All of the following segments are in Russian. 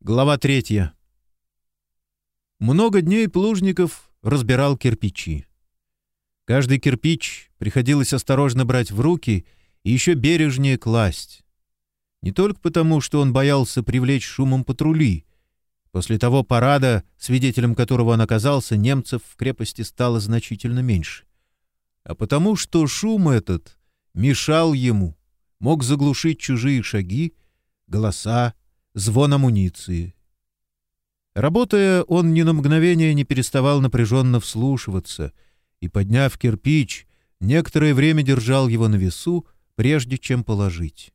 Глава третья. Много дней Плужников разбирал кирпичи. Каждый кирпич приходилось осторожно брать в руки и еще бережнее класть. Не только потому, что он боялся привлечь шумом патрули. После того парада, свидетелем которого он оказался, немцев в крепости стало значительно меньше. А потому, что шум этот мешал ему, мог заглушить чужие шаги, голоса, звон амуниции. Работая, он ни на мгновение не переставал напряженно вслушиваться и, подняв кирпич, некоторое время держал его на весу, прежде чем положить.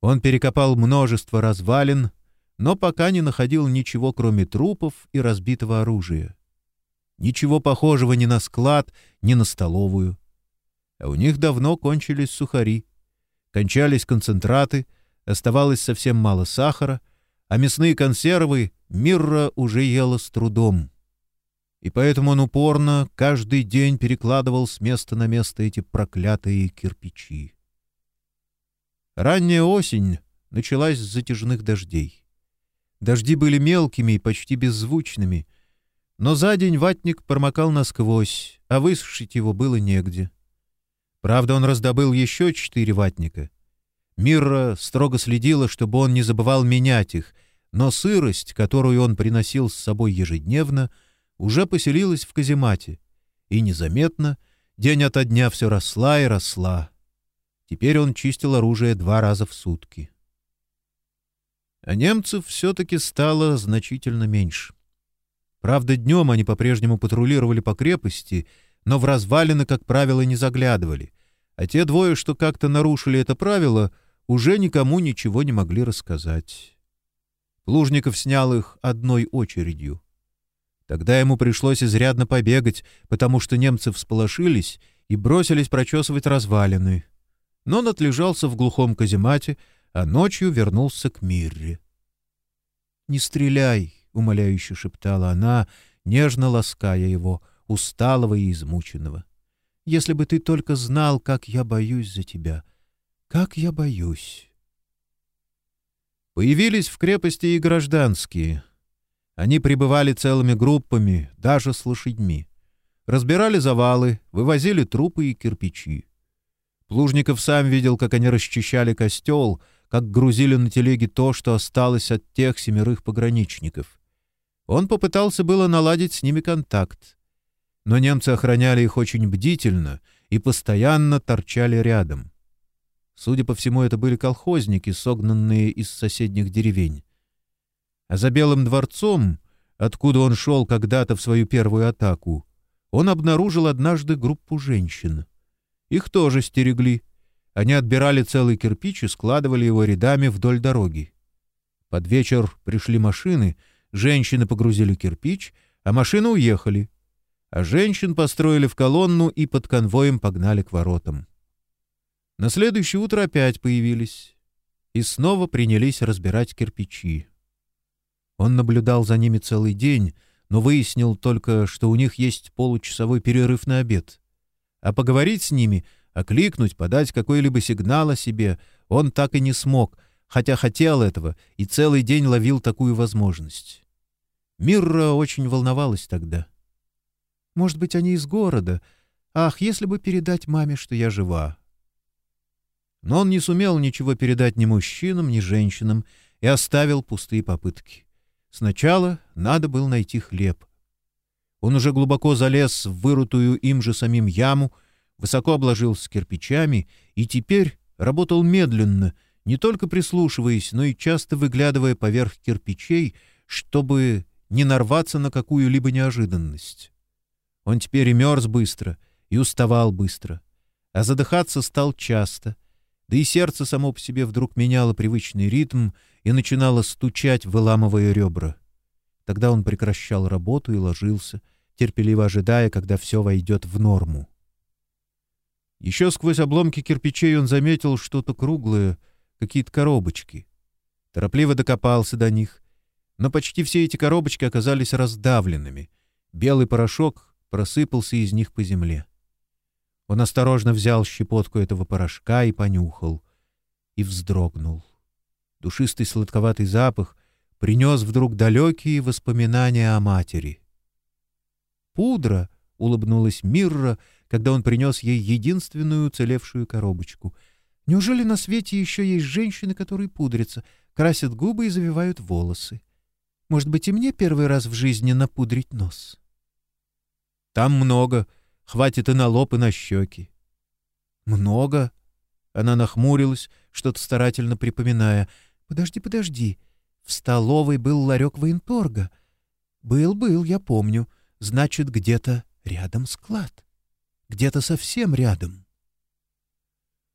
Он перекопал множество развалин, но пока не находил ничего, кроме трупов и разбитого оружия. Ничего похожего ни на склад, ни на столовую. А у них давно кончились сухари. Кончались концентраты — оставалось совсем мало сахара, а мясные консервы Мирра уже ела с трудом. И поэтому он упорно каждый день перекладывал с места на место эти проклятые кирпичи. Ранняя осень началась с затяжных дождей. Дожди были мелкими и почти беззвучными, но за день ватник промокал насквозь, а высушить его было негде. Правда, он раздобыл еще четыре ватника — Мирра строго следила, чтобы он не забывал менять их, но сырость, которую он приносил с собой ежедневно, уже поселилась в каземате, и незаметно день ото дня все росла и росла. Теперь он чистил оружие два раза в сутки. А немцев все-таки стало значительно меньше. Правда, днем они по-прежнему патрулировали по крепости, но в развалины, как правило, не заглядывали, а те двое, что как-то нарушили это правило — уже никому ничего не могли рассказать. Плужников снял их одной очередью. Тогда ему пришлось изрядно побегать, потому что немцы всполошились и бросились прочесывать развалины. Но он отлежался в глухом каземате, а ночью вернулся к Мирре. «Не стреляй!» — умоляюще шептала она, нежно лаская его, усталого и измученного. «Если бы ты только знал, как я боюсь за тебя!» Как я боюсь. Появились в крепости и гражданские. Они прибывали целыми группами, даже с лошадьми. Разбирали завалы, вывозили трупы и кирпичи. Плужников сам видел, как они расчищали костел, как грузили на телеги то, что осталось от тех семерых пограничников. Он попытался было наладить с ними контакт. Но немцы охраняли их очень бдительно и постоянно торчали рядом. Судя по всему, это были колхозники, согнанные из соседних деревень. А за Белым дворцом, откуда он шел когда-то в свою первую атаку, он обнаружил однажды группу женщин. Их тоже стерегли. Они отбирали целый кирпич и складывали его рядами вдоль дороги. Под вечер пришли машины, женщины погрузили кирпич, а машины уехали. А женщин построили в колонну и под конвоем погнали к воротам. На следующее утро опять появились и снова принялись разбирать кирпичи. Он наблюдал за ними целый день, но выяснил только, что у них есть получасовой перерыв на обед. А поговорить с ними, окликнуть, подать какой-либо сигнал о себе он так и не смог, хотя хотел этого и целый день ловил такую возможность. Мирра очень волновалась тогда. «Может быть, они из города? Ах, если бы передать маме, что я жива!» Но он не сумел ничего передать ни мужчинам, ни женщинам и оставил пустые попытки. Сначала надо было найти хлеб. Он уже глубоко залез в вырутую им же самим яму, высоко обложился кирпичами и теперь работал медленно, не только прислушиваясь, но и часто выглядывая поверх кирпичей, чтобы не нарваться на какую-либо неожиданность. Он теперь и мерз быстро, и уставал быстро, а задыхаться стал часто — да и сердце само по себе вдруг меняло привычный ритм и начинало стучать, выламывая ребра. Тогда он прекращал работу и ложился, терпеливо ожидая, когда все войдет в норму. Еще сквозь обломки кирпичей он заметил что-то круглое, какие-то коробочки. Торопливо докопался до них, но почти все эти коробочки оказались раздавленными. Белый порошок просыпался из них по земле. Он осторожно взял щепотку этого порошка и понюхал. И вздрогнул. Душистый сладковатый запах принес вдруг далекие воспоминания о матери. «Пудра!» — улыбнулась Мирра, когда он принес ей единственную уцелевшую коробочку. «Неужели на свете еще есть женщины, которые пудрятся, красят губы и завивают волосы? Может быть, и мне первый раз в жизни напудрить нос?» «Там много. Хватит и на лоб, и на щеки». «Много?» Она нахмурилась, что-то старательно припоминая. «Подожди, подожди. В столовой был ларек военторга. Был-был, я помню. Значит, где-то рядом склад. Где-то совсем рядом».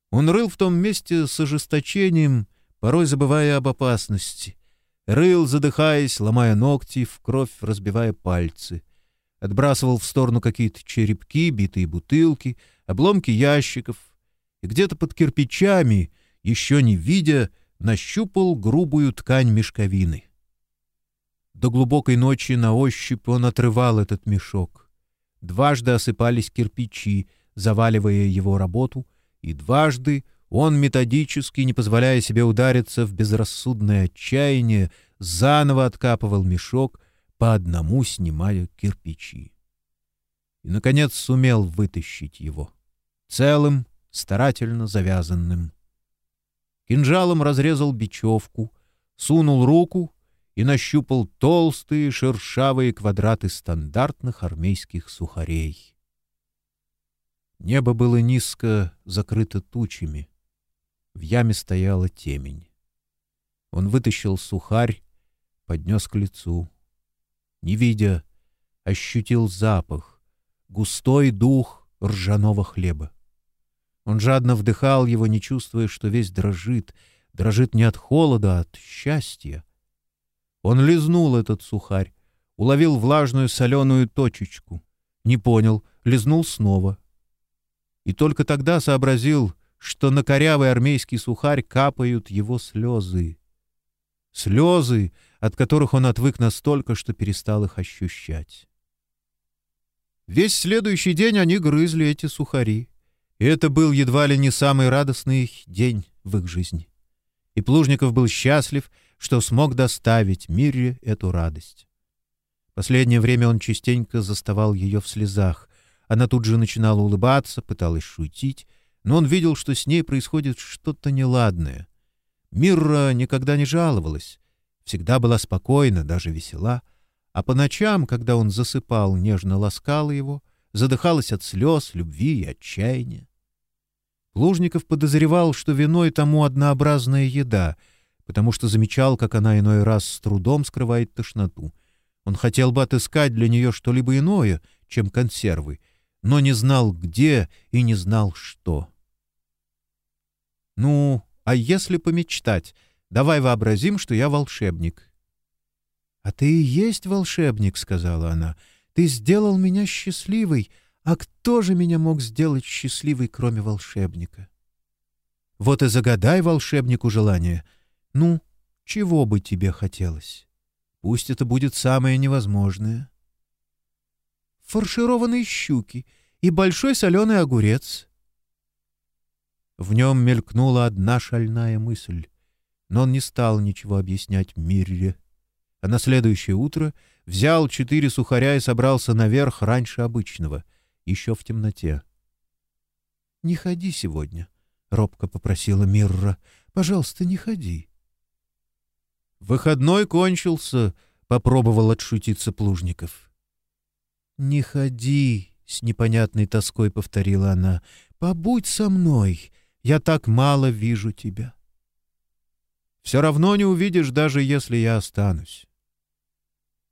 Он рыл в том месте с ожесточением, порой забывая об опасности. Рыл, задыхаясь, ломая ногти, в кровь разбивая пальцы. Отбрасывал в сторону какие-то черепки, битые бутылки, обломки ящиков — и где-то под кирпичами, еще не видя, нащупал грубую ткань мешковины. До глубокой ночи на ощупь он отрывал этот мешок. Дважды осыпались кирпичи, заваливая его работу, и дважды он методически, не позволяя себе удариться в безрассудное отчаяние, заново откапывал мешок, по одному снимая кирпичи. И, наконец, сумел вытащить его. Целым, старательно завязанным. Кинжалом разрезал бечевку, сунул руку и нащупал толстые шершавые квадраты стандартных армейских сухарей. Небо было низко закрыто тучами. В яме стояла темень. Он вытащил сухарь, поднес к лицу. Не видя, ощутил запах, густой дух ржаного хлеба. Он жадно вдыхал его, не чувствуя, что весь дрожит, дрожит не от холода, а от счастья. Он лизнул этот сухарь, уловил влажную соленую точечку. Не понял, лизнул снова. И только тогда сообразил, что на корявый армейский сухарь капают его слезы. Слезы, от которых он отвык настолько, что перестал их ощущать. Весь следующий день они грызли эти сухари. И это был едва ли не самый радостный день в их жизни. И Плужников был счастлив, что смог доставить Мире эту радость. Последнее время он частенько заставал ее в слезах. Она тут же начинала улыбаться, пыталась шутить, но он видел, что с ней происходит что-то неладное. Мирра никогда не жаловалась, всегда была спокойна, даже весела, а по ночам, когда он засыпал, нежно ласкала его, задыхалась от слез, любви и отчаяния. Лужников подозревал, что виной тому однообразная еда, потому что замечал, как она иной раз с трудом скрывает тошноту. Он хотел бы отыскать для нее что-либо иное, чем консервы, но не знал, где и не знал, что. «Ну, а если помечтать? Давай вообразим, что я волшебник». «А ты и есть волшебник», — сказала она. «Ты сделал меня счастливой, а кто же меня мог сделать счастливой, кроме волшебника? Вот и загадай волшебнику желание. Ну, чего бы тебе хотелось? Пусть это будет самое невозможное. Фаршированные щуки и большой соленый огурец. В нем мелькнула одна шальная мысль, но он не стал ничего объяснять Мирре. А на следующее утро взял четыре сухаря и собрался наверх раньше обычного — еще в темноте. «Не ходи сегодня», — робко попросила Мирра. «Пожалуйста, не ходи». «Выходной кончился», — попробовал отшутиться Плужников. «Не ходи», — с непонятной тоской повторила она. «Побудь со мной, я так мало вижу тебя». «Все равно не увидишь, даже если я останусь».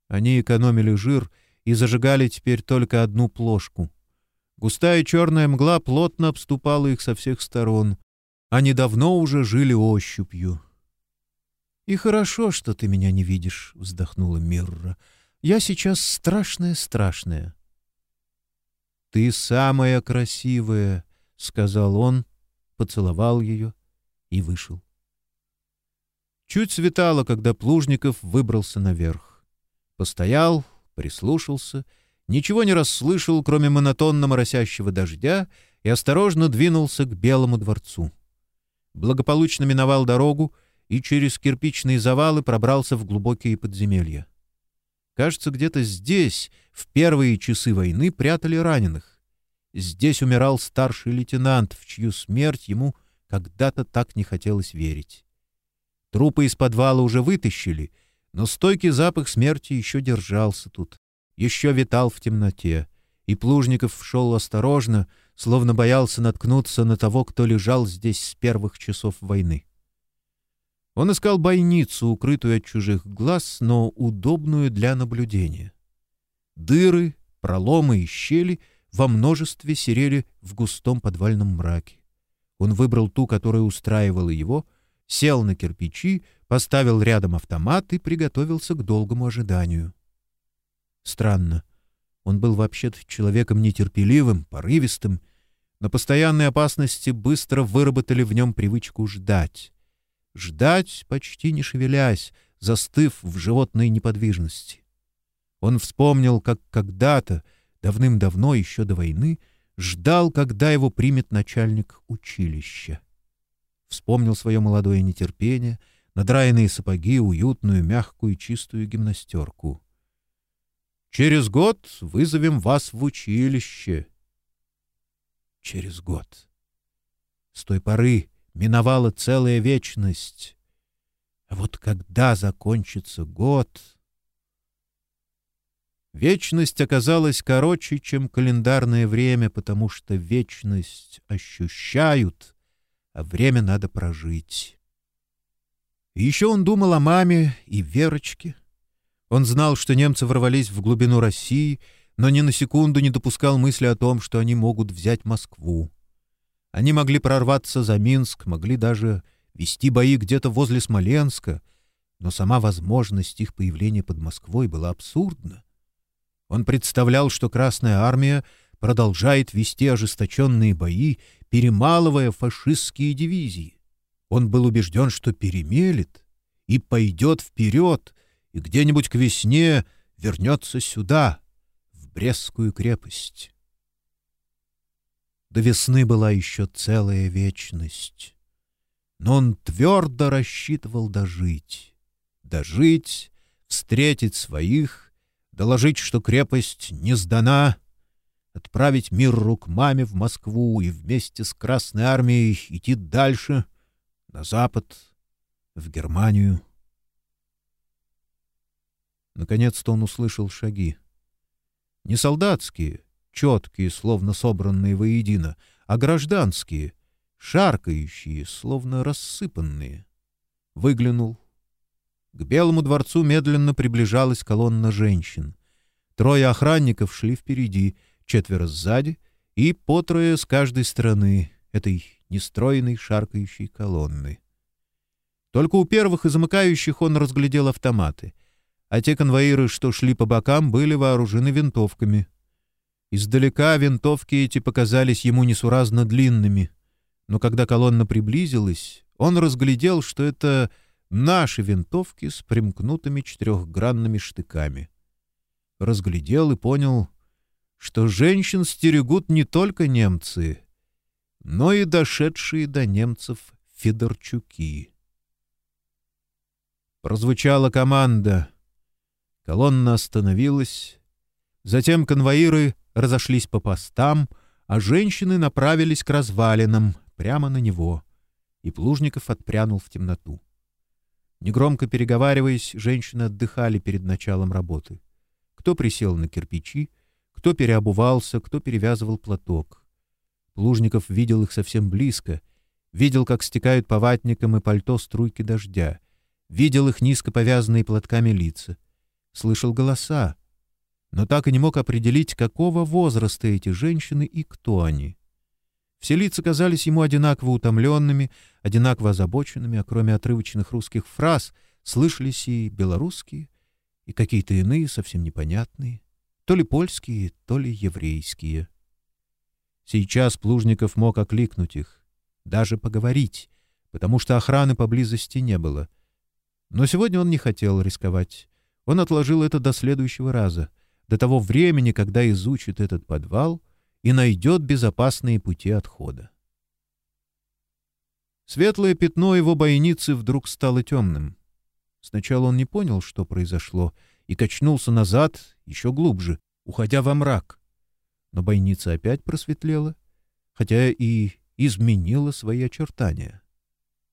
Они экономили жир и зажигали теперь только одну плошку — Густая черная мгла плотно обступала их со всех сторон. Они давно уже жили ощупью. «И хорошо, что ты меня не видишь», — вздохнула Мирра. «Я сейчас страшная-страшная». «Ты самая красивая», — сказал он, поцеловал ее и вышел. Чуть светало, когда Плужников выбрался наверх. Постоял, прислушался — ничего не расслышал, кроме монотонно моросящего дождя, и осторожно двинулся к Белому дворцу. Благополучно миновал дорогу и через кирпичные завалы пробрался в глубокие подземелья. Кажется, где-то здесь в первые часы войны прятали раненых. Здесь умирал старший лейтенант, в чью смерть ему когда-то так не хотелось верить. Трупы из подвала уже вытащили, но стойкий запах смерти еще держался тут, еще витал в темноте, и Плужников шел осторожно, словно боялся наткнуться на того, кто лежал здесь с первых часов войны. Он искал бойницу, укрытую от чужих глаз, но удобную для наблюдения. Дыры, проломы и щели во множестве серели в густом подвальном мраке. Он выбрал ту, которая устраивала его, сел на кирпичи, поставил рядом автомат и приготовился к долгому ожиданию. Странно. Он был вообще-то человеком нетерпеливым, порывистым, но постоянные опасности быстро выработали в нем привычку ждать. Ждать, почти не шевелясь, застыв в животной неподвижности. Он вспомнил, как когда-то, давным-давно, еще до войны, ждал, когда его примет начальник училища. Вспомнил свое молодое нетерпение, надраенные сапоги, уютную, мягкую, чистую гимнастерку. «Через год вызовем вас в училище», через год. С той поры миновала целая вечность. А вот когда закончится год... Вечность оказалась короче, чем календарное время, потому что вечность ощущают, а время надо прожить. Еще он думал о маме и Верочке. Он знал, что немцы ворвались в глубину России — но ни на секунду не допускал мысли о том, что они могут взять Москву. Они могли прорваться за Минск, могли даже вести бои где-то возле Смоленска, но сама возможность их появления под Москвой была абсурдна. Он представлял, что Красная Армия продолжает вести ожесточенные бои, перемалывая фашистские дивизии. Он был убежден, что перемелет и пойдет вперед, и где-нибудь к весне вернется сюда, Брестскую крепость. До весны была еще целая вечность. Но он твердо рассчитывал дожить. Дожить, встретить своих, доложить, что крепость не сдана, отправить мир рук маме в Москву и вместе с Красной Армией идти дальше, на запад, в Германию. Наконец-то он услышал шаги. Не солдатские, четкие, словно собранные воедино, а гражданские, шаркающие, словно рассыпанные. Выглянул. К Белому дворцу медленно приближалась колонна женщин. Трое охранников шли впереди, четверо сзади и по трое с каждой стороны этой нестроенной шаркающей колонны. Только у первых и замыкающих он разглядел автоматы — а те конвоиры, что шли по бокам, были вооружены винтовками. Издалека винтовки эти показались ему несуразно длинными, но когда колонна приблизилась, он разглядел, что это наши винтовки с примкнутыми четырехгранными штыками. Разглядел и понял, что женщин стерегут не только немцы, но и дошедшие до немцев Федорчуки. Прозвучала команда — Колонна остановилась. Затем конвоиры разошлись по постам, а женщины направились к развалинам, прямо на него. И Плужников отпрянул в темноту. Негромко переговариваясь, женщины отдыхали перед началом работы. Кто присел на кирпичи, кто переобувался, кто перевязывал платок. Плужников видел их совсем близко, видел, как стекают по ватникам и пальто струйки дождя, видел их низко повязанные платками лица — слышал голоса, но так и не мог определить, какого возраста эти женщины и кто они. Все лица казались ему одинаково утомленными, одинаково озабоченными, а кроме отрывочных русских фраз слышались и белорусские, и какие-то иные, совсем непонятные, то ли польские, то ли еврейские. Сейчас Плужников мог окликнуть их, даже поговорить, потому что охраны поблизости не было. Но сегодня он не хотел рисковать. Он отложил это до следующего раза, до того времени, когда изучит этот подвал и найдет безопасные пути отхода. Светлое пятно его бойницы вдруг стало темным. Сначала он не понял, что произошло, и качнулся назад еще глубже, уходя во мрак. Но бойница опять просветлела, хотя и изменила свои очертания.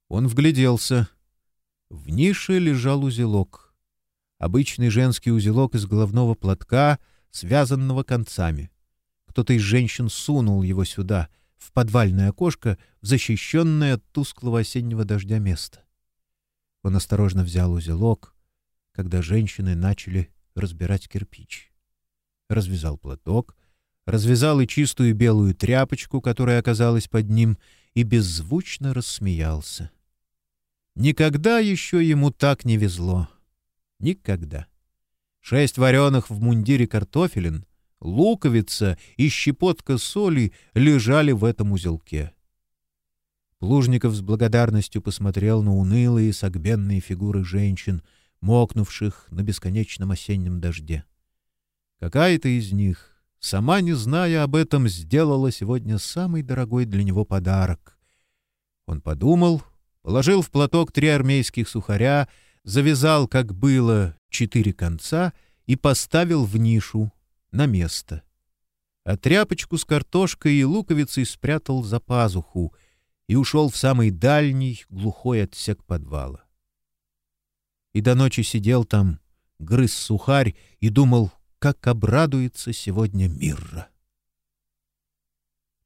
Он вгляделся. В нише лежал узелок. Обычный женский узелок из головного платка, связанного концами. Кто-то из женщин сунул его сюда, в подвальное окошко, в защищенное от тусклого осеннего дождя место. Он осторожно взял узелок, когда женщины начали разбирать кирпич. Развязал платок, развязал и чистую белую тряпочку, которая оказалась под ним, и беззвучно рассмеялся. Никогда еще ему так не везло. Никогда. Шесть вареных в мундире картофелин, луковица и щепотка соли лежали в этом узелке. Плужников с благодарностью посмотрел на унылые согбенные фигуры женщин, мокнувших на бесконечном осеннем дожде. Какая-то из них, сама не зная об этом, сделала сегодня самый дорогой для него подарок. Он подумал, положил в платок три армейских сухаря, завязал, как было, четыре конца и поставил в нишу на место. А тряпочку с картошкой и луковицей спрятал за пазуху — и ушел в самый дальний, глухой отсек подвала. И до ночи сидел там, грыз сухарь и думал, как обрадуется сегодня Мирра.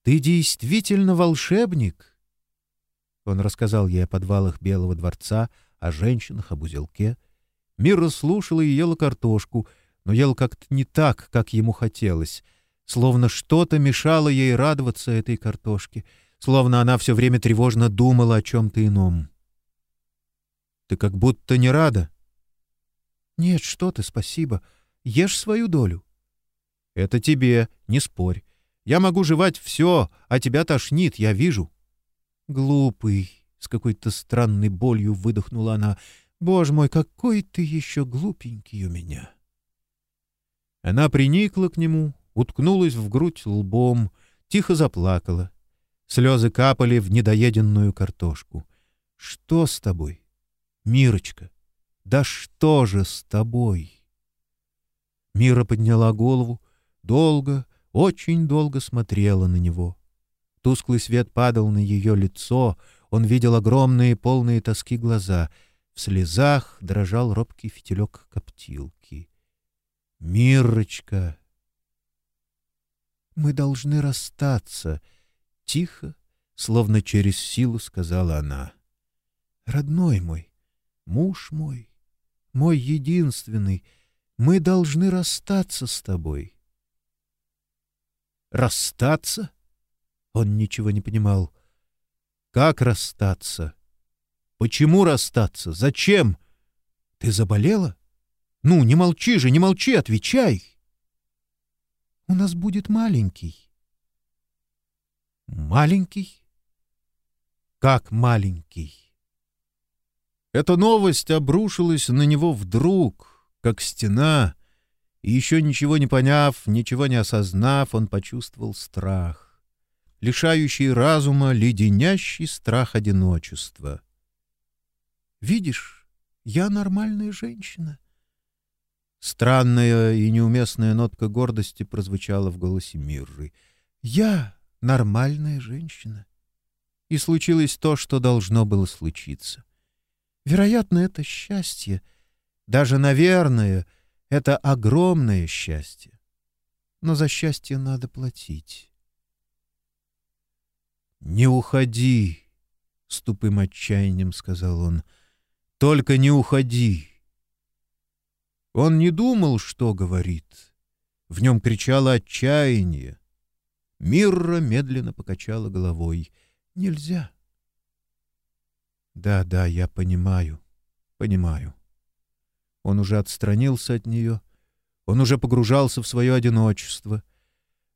«Ты действительно волшебник?» Он рассказал ей о подвалах Белого дворца, о женщинах, об узелке. Мирра слушала и ела картошку, но ел как-то не так, как ему хотелось, словно что-то мешало ей радоваться этой картошке — словно она все время тревожно думала о чем-то ином. «Ты как будто не рада». «Нет, что ты, спасибо. Ешь свою долю». «Это тебе, не спорь. Я могу жевать все, а тебя тошнит, я вижу». «Глупый», — с какой-то странной болью выдохнула она. «Боже мой, какой ты еще глупенький у меня!» Она приникла к нему, уткнулась в грудь лбом, тихо заплакала. Слезы капали в недоеденную картошку. «Что с тобой? Мирочка, да что же с тобой?» Мира подняла голову, долго, очень долго смотрела на него. Тусклый свет падал на ее лицо, он видел огромные полные тоски глаза. В слезах дрожал робкий фитилек коптилки. «Мирочка!» «Мы должны расстаться», Тихо, словно через силу сказала она. «Родной мой, муж мой, мой единственный, мы должны расстаться с тобой». «Расстаться?» Он ничего не понимал. «Как расстаться? Почему расстаться? Зачем? Ты заболела? Ну, не молчи же, не молчи, отвечай!» «У нас будет маленький». Маленький? Как маленький? Эта новость обрушилась на него вдруг, как стена, и еще ничего не поняв, ничего не осознав, он почувствовал страх, лишающий разума леденящий страх одиночества. «Видишь, я нормальная женщина». Странная и неуместная нотка гордости прозвучала в голосе Мирры. «Я нормальная женщина. И случилось то, что должно было случиться. Вероятно, это счастье. Даже, наверное, это огромное счастье. Но за счастье надо платить. «Не уходи!» — с тупым отчаянием сказал он. «Только не уходи!» Он не думал, что говорит. В нем кричало отчаяние. Мирра медленно покачала головой. «Нельзя». «Да, да, я понимаю, понимаю». Он уже отстранился от нее, он уже погружался в свое одиночество.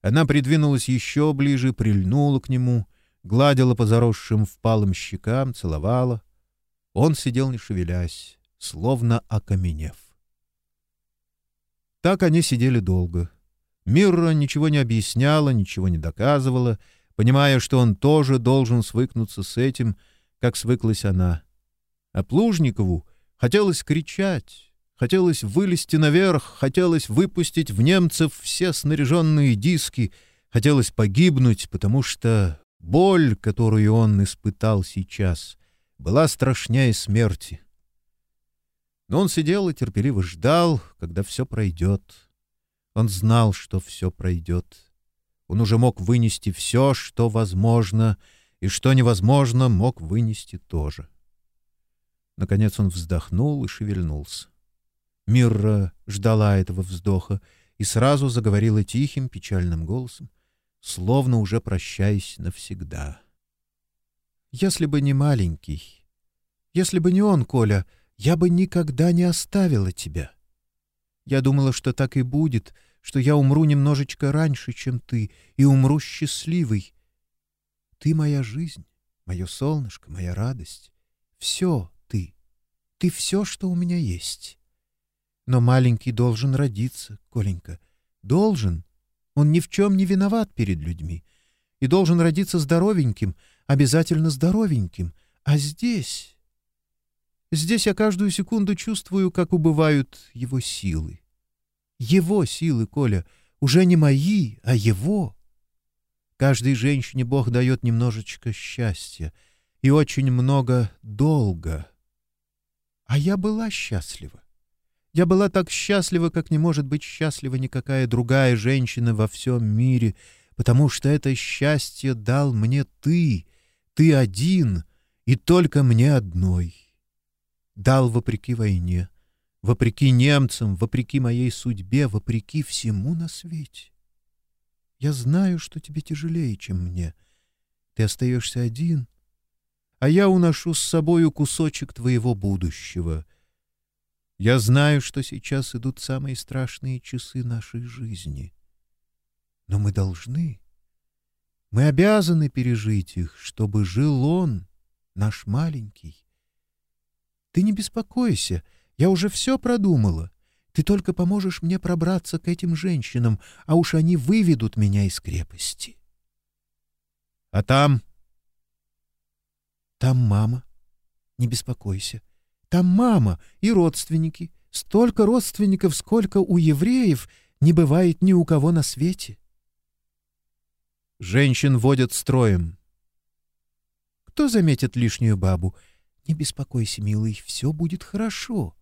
Она придвинулась еще ближе, прильнула к нему, гладила по заросшим впалым щекам, целовала. Он сидел не шевелясь, словно окаменев. Так они сидели долго — Мирра ничего не объясняла, ничего не доказывала, понимая, что он тоже должен свыкнуться с этим, как свыклась она. А Плужникову хотелось кричать, хотелось вылезти наверх, хотелось выпустить в немцев все снаряженные диски, хотелось погибнуть, потому что боль, которую он испытал сейчас, была страшнее смерти. Но он сидел и терпеливо ждал, когда все пройдет. Он знал, что все пройдет. Он уже мог вынести все, что возможно, и что невозможно, мог вынести тоже. Наконец он вздохнул и шевельнулся. Мирра ждала этого вздоха и сразу заговорила тихим, печальным голосом, словно уже прощаясь навсегда. «Если бы не маленький, если бы не он, Коля, я бы никогда не оставила тебя. Я думала, что так и будет, что я умру немножечко раньше, чем ты, и умру счастливый. Ты моя жизнь, мое солнышко, моя радость. Все ты. Ты все, что у меня есть. Но маленький должен родиться, Коленька. Должен. Он ни в чем не виноват перед людьми. И должен родиться здоровеньким, обязательно здоровеньким. А здесь... Здесь я каждую секунду чувствую, как убывают его силы. Его силы, Коля, уже не мои, а его. Каждой женщине Бог дает немножечко счастья и очень много долга. А я была счастлива. Я была так счастлива, как не может быть счастлива никакая другая женщина во всем мире, потому что это счастье дал мне ты, ты один и только мне одной дал вопреки войне, вопреки немцам, вопреки моей судьбе, вопреки всему на свете. Я знаю, что тебе тяжелее, чем мне. Ты остаешься один, а я уношу с собою кусочек твоего будущего. Я знаю, что сейчас идут самые страшные часы нашей жизни. Но мы должны, мы обязаны пережить их, чтобы жил он, наш маленький, ты не беспокойся, я уже все продумала. Ты только поможешь мне пробраться к этим женщинам, а уж они выведут меня из крепости. — А там? — Там мама. Не беспокойся. Там мама и родственники. Столько родственников, сколько у евреев, не бывает ни у кого на свете. Женщин водят строем. Кто заметит лишнюю бабу? Не беспокойся, милый, все будет хорошо.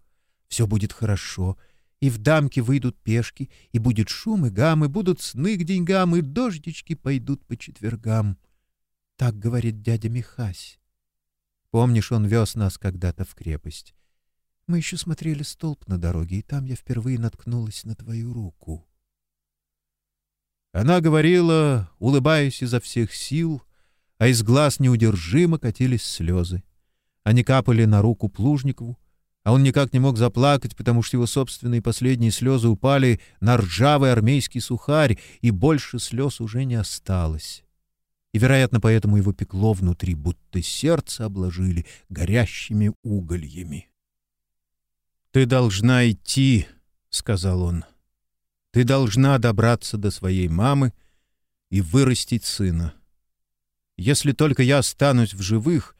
Все будет хорошо. И в дамке выйдут пешки, и будет шум и гам, и будут сны к деньгам, и дождички пойдут по четвергам. Так говорит дядя Михась. Помнишь, он вез нас когда-то в крепость. Мы еще смотрели столб на дороге, и там я впервые наткнулась на твою руку. Она говорила, улыбаясь изо всех сил, а из глаз неудержимо катились слезы. Они капали на руку Плужникову, а он никак не мог заплакать, потому что его собственные последние слезы упали на ржавый армейский сухарь, и больше слез уже не осталось. И, вероятно, поэтому его пекло внутри, будто сердце обложили горящими угольями. «Ты должна идти», — сказал он. «Ты должна добраться до своей мамы и вырастить сына. Если только я останусь в живых,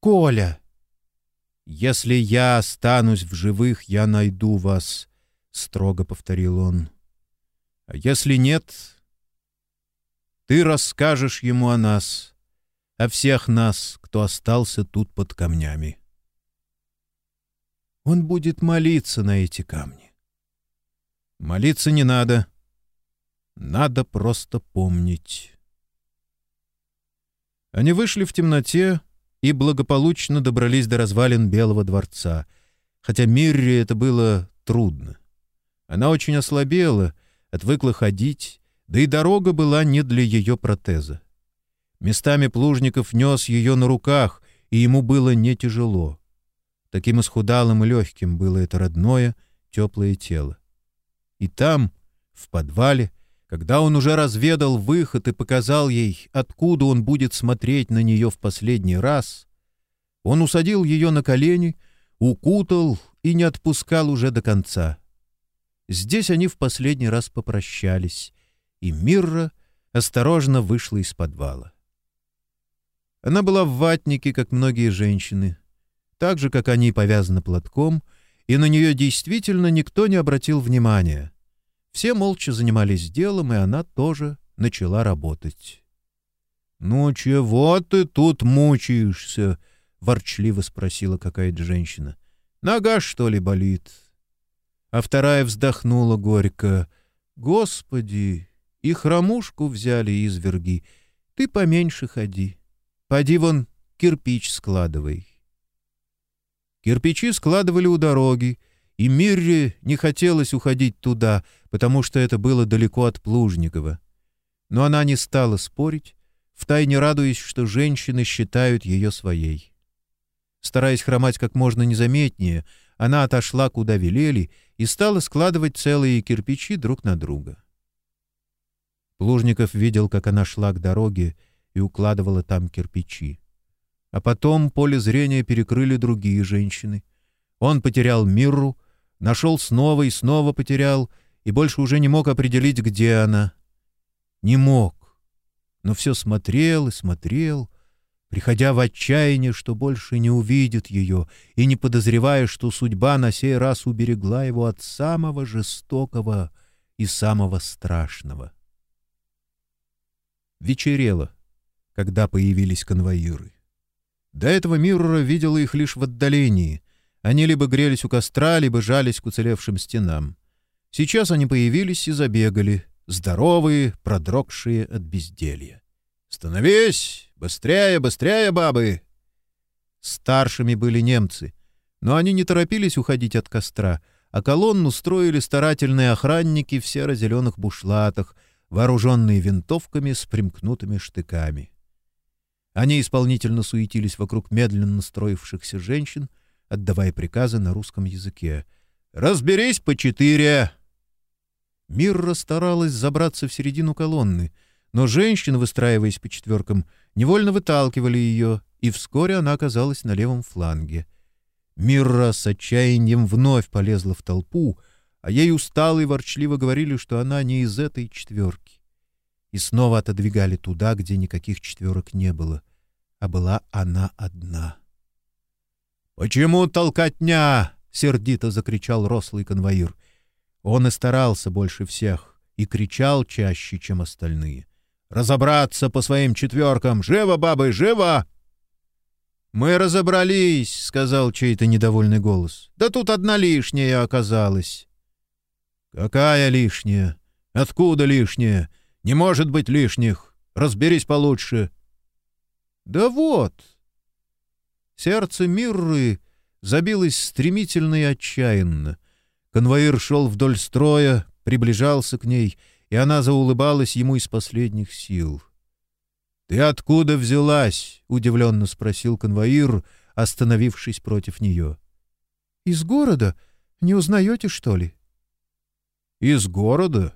Коля!» «Если я останусь в живых, я найду вас», — строго повторил он. «А если нет, ты расскажешь ему о нас, о всех нас, кто остался тут под камнями. Он будет молиться на эти камни. Молиться не надо. Надо просто помнить». Они вышли в темноте, и благополучно добрались до развалин Белого дворца, хотя Мирре это было трудно. Она очень ослабела, отвыкла ходить, да и дорога была не для ее протеза. Местами Плужников нес ее на руках, и ему было не тяжело. Таким исхудалым и легким было это родное, теплое тело. И там, в подвале, когда он уже разведал выход и показал ей, откуда он будет смотреть на нее в последний раз, он усадил ее на колени, укутал и не отпускал уже до конца. Здесь они в последний раз попрощались, и Мирра осторожно вышла из подвала. Она была в ватнике, как многие женщины. Так же, как они, повязаны платком, и на нее действительно никто не обратил внимания. Все молча занимались делом, и она тоже начала работать. «Ну чего ты тут мучаешься?» — ворчливо спросила какая-то женщина. «Нога, что ли, болит?» А вторая вздохнула горько. «Господи, и хромушку взяли изверги. Ты поменьше ходи. Поди вон кирпич складывай». Кирпичи складывали у дороги, и Мирре не хотелось уходить туда, потому что это было далеко от Плужникова. Но она не стала спорить, втайне радуясь, что женщины считают ее своей. Стараясь хромать как можно незаметнее, она отошла, куда велели, и стала складывать целые кирпичи друг на друга. Плужников видел, как она шла к дороге и укладывала там кирпичи. А потом поле зрения перекрыли другие женщины. Он потерял Мирру, нашел снова и снова потерял, и больше уже не мог определить, где она. Не мог, но все смотрел и смотрел, приходя в отчаяние, что больше не увидит ее, и не подозревая, что судьба на сей раз уберегла его от самого жестокого и самого страшного. Вечерело, когда появились конвоиры. До этого Миррора видела их лишь в отдалении. Они либо грелись у костра, либо жались к уцелевшим стенам. Сейчас они появились и забегали, здоровые, продрогшие от безделья. «Становись! Быстрее, быстрее, бабы!» Старшими были немцы, но они не торопились уходить от костра, а колонну строили старательные охранники в серо-зеленых бушлатах, вооруженные винтовками с примкнутыми штыками. Они исполнительно суетились вокруг медленно строившихся женщин, отдавая приказы на русском языке. «Разберись по четыре!» Мирра старалась забраться в середину колонны, но женщины, выстраиваясь по четверкам, невольно выталкивали ее, и вскоре она оказалась на левом фланге. Мирра с отчаянием вновь полезла в толпу, а ей устало и ворчливо говорили, что она не из этой четверки. И снова отодвигали туда, где никаких четверок не было, а была она одна. «Почему толкотня?» — сердито закричал рослый конвоир — он и старался больше всех, и кричал чаще, чем остальные. «Разобраться по своим четверкам! Живо, бабы, живо!» «Мы разобрались», — сказал чей-то недовольный голос. «Да тут одна лишняя оказалась». «Какая лишняя? Откуда лишняя? Не может быть лишних. Разберись получше». «Да вот». Сердце Мирры забилось стремительно и отчаянно — Конвоир шел вдоль строя, приближался к ней, и она заулыбалась ему из последних сил. «Ты откуда взялась?» — удивленно спросил конвоир, остановившись против нее. «Из города? Не узнаете, что ли?» «Из города?»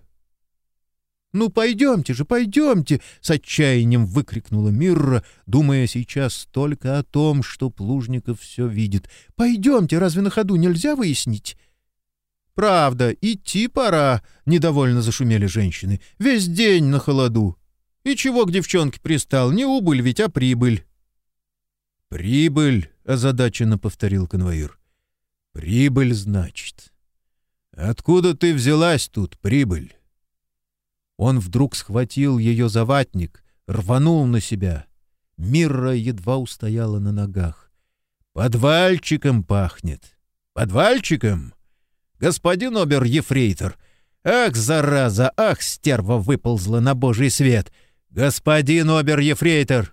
«Ну, пойдемте же, пойдемте!» — с отчаянием выкрикнула Мирра, думая сейчас только о том, что Плужников все видит. «Пойдемте, разве на ходу нельзя выяснить?» «Правда, идти пора», — недовольно зашумели женщины. «Весь день на холоду. И чего к девчонке пристал? Не убыль ведь, а прибыль». «Прибыль», — озадаченно повторил конвоир. «Прибыль, значит. Откуда ты взялась тут, прибыль?» Он вдруг схватил ее за ватник, рванул на себя. Мирра едва устояла на ногах. «Подвальчиком пахнет! Подвальчиком!» господин обер-ефрейтор! Ах, зараза, ах, стерва выползла на божий свет! Господин обер-ефрейтор!»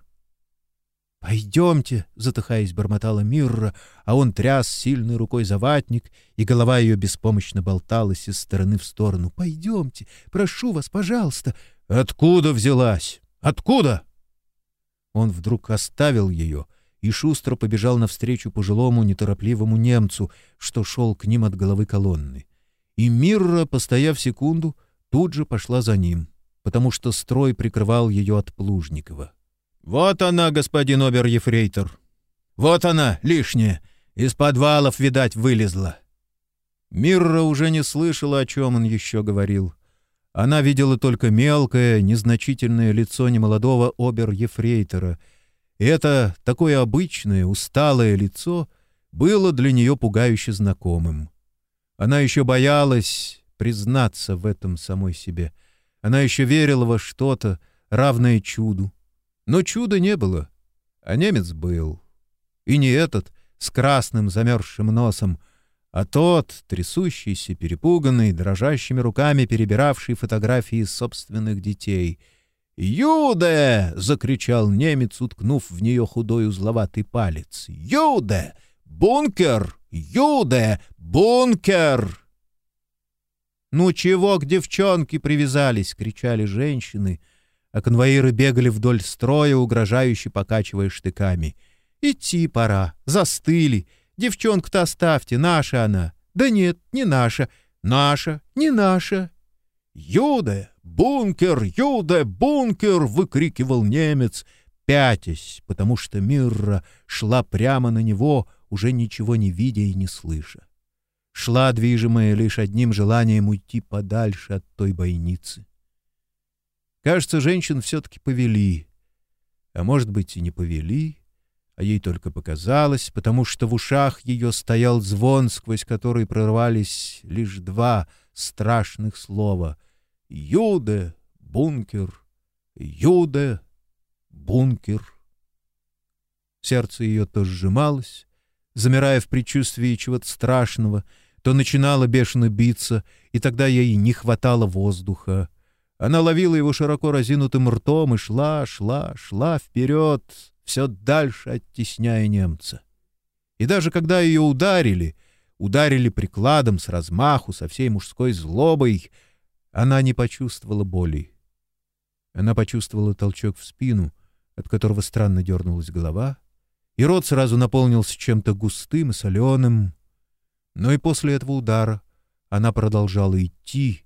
«Пойдемте», — затыхаясь, бормотала Мирра, а он тряс сильной рукой за ватник, и голова ее беспомощно болталась из стороны в сторону. «Пойдемте, прошу вас, пожалуйста». «Откуда взялась? Откуда?» Он вдруг оставил ее — и шустро побежал навстречу пожилому неторопливому немцу, что шел к ним от головы колонны. И Мирра, постояв секунду, тут же пошла за ним, потому что строй прикрывал ее от Плужникова. «Вот она, господин обер-ефрейтор! Вот она, лишняя! Из подвалов, видать, вылезла!» Мирра уже не слышала, о чем он еще говорил. Она видела только мелкое, незначительное лицо немолодого обер-ефрейтора — это такое обычное, усталое лицо было для нее пугающе знакомым. Она еще боялась признаться в этом самой себе. Она еще верила во что-то, равное чуду. Но чуда не было, а немец был. И не этот с красным замерзшим носом, а тот, трясущийся, перепуганный, дрожащими руками перебиравший фотографии собственных детей. «Юде!» — закричал немец, уткнув в нее худой узловатый палец. «Юде! Бункер! Юде! Бункер!» «Ну чего к девчонке привязались?» — кричали женщины, а конвоиры бегали вдоль строя, угрожающе покачивая штыками. «Идти пора. Застыли. Девчонку-то оставьте, наша она. Да нет, не наша. Наша, не наша. «Юде! Бункер! Юде! Бункер!» — выкрикивал немец, пятясь, потому что Мирра шла прямо на него, уже ничего не видя и не слыша. Шла, движимая лишь одним желанием уйти подальше от той бойницы. Кажется, женщин все-таки повели. А может быть, и не повели а ей только показалось, потому что в ушах ее стоял звон, сквозь который прорвались лишь два страшных слова — «Юде! Бункер! Юде! Бункер!» Сердце ее то сжималось, замирая в предчувствии чего-то страшного, то начинало бешено биться, и тогда ей не хватало воздуха. Она ловила его широко разинутым ртом и шла, шла, шла вперед, все дальше оттесняя немца. И даже когда ее ударили, ударили прикладом с размаху, со всей мужской злобой, она не почувствовала боли. Она почувствовала толчок в спину, от которого странно дернулась голова, и рот сразу наполнился чем-то густым и соленым. Но и после этого удара она продолжала идти,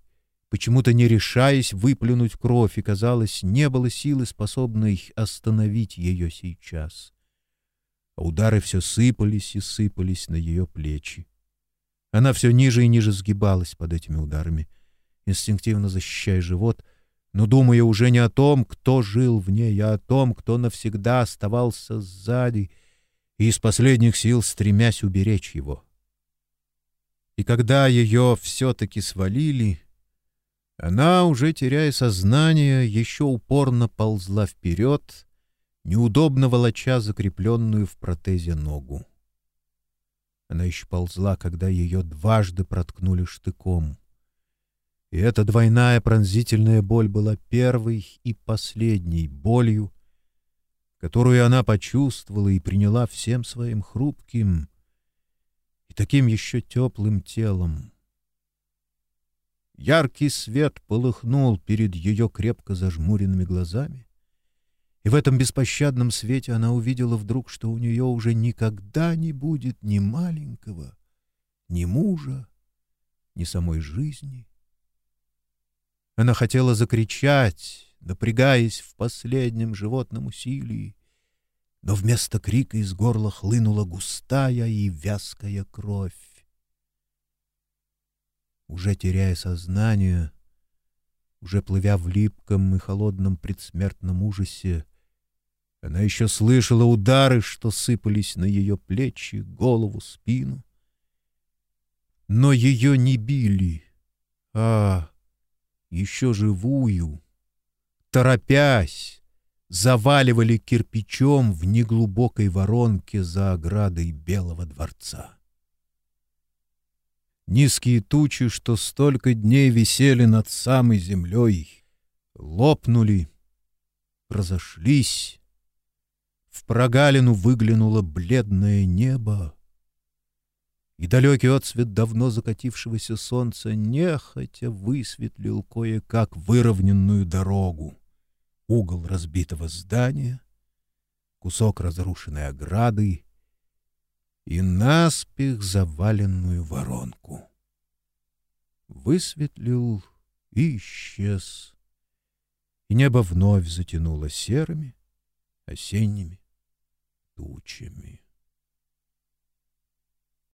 почему-то не решаясь выплюнуть кровь, и, казалось, не было силы, способной остановить ее сейчас. А удары все сыпались и сыпались на ее плечи. Она все ниже и ниже сгибалась под этими ударами, инстинктивно защищая живот, но думая уже не о том, кто жил в ней, а о том, кто навсегда оставался сзади и из последних сил стремясь уберечь его. И когда ее все-таки свалили, она, уже теряя сознание, еще упорно ползла вперед, неудобно волоча закрепленную в протезе ногу. Она еще ползла, когда ее дважды проткнули штыком. И эта двойная пронзительная боль была первой и последней болью, которую она почувствовала и приняла всем своим хрупким и таким еще теплым телом. Яркий свет полыхнул перед ее крепко зажмуренными глазами. И в этом беспощадном свете она увидела вдруг, что у нее уже никогда не будет ни маленького, ни мужа, ни самой жизни. Она хотела закричать, напрягаясь в последнем животном усилии, но вместо крика из горла хлынула густая и вязкая кровь уже теряя сознание, уже плывя в липком и холодном предсмертном ужасе, она еще слышала удары, что сыпались на ее плечи, голову, спину. Но ее не били, а еще живую, торопясь, заваливали кирпичом в неглубокой воронке за оградой Белого дворца. Низкие тучи, что столько дней висели над самой землей, лопнули, разошлись. В прогалину выглянуло бледное небо, и далекий отсвет давно закатившегося солнца нехотя высветлил кое-как выровненную дорогу, угол разбитого здания, кусок разрушенной ограды и наспех заваленную воронку. Высветлил и исчез, и небо вновь затянуло серыми осенними тучами.